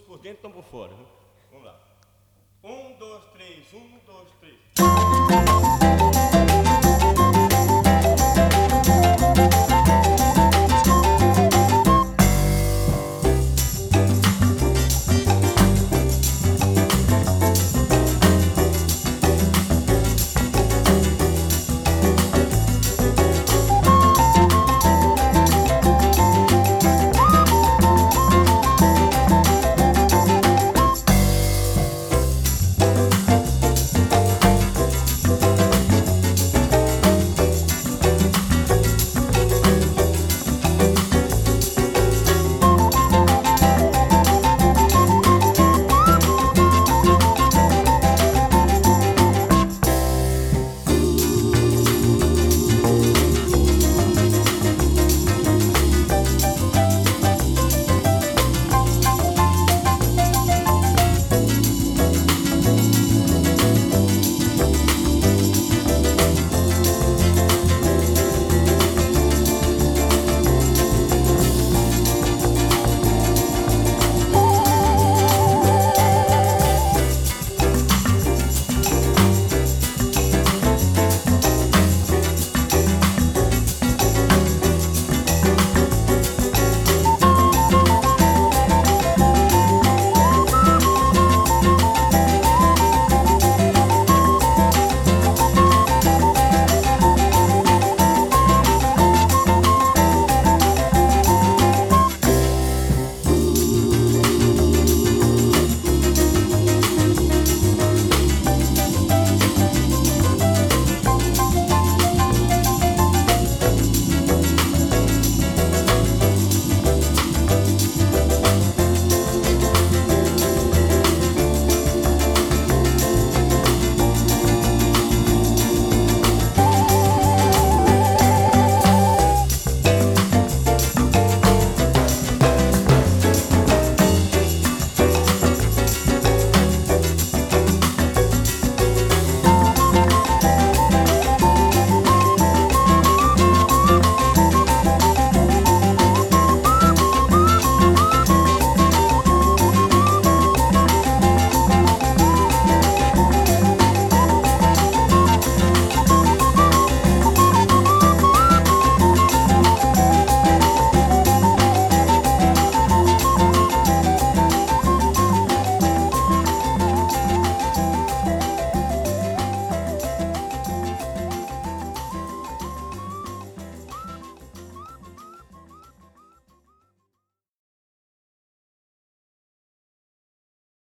Por dentro, estão por fora. Vamos lá. Um, dois, três, um, dois, três.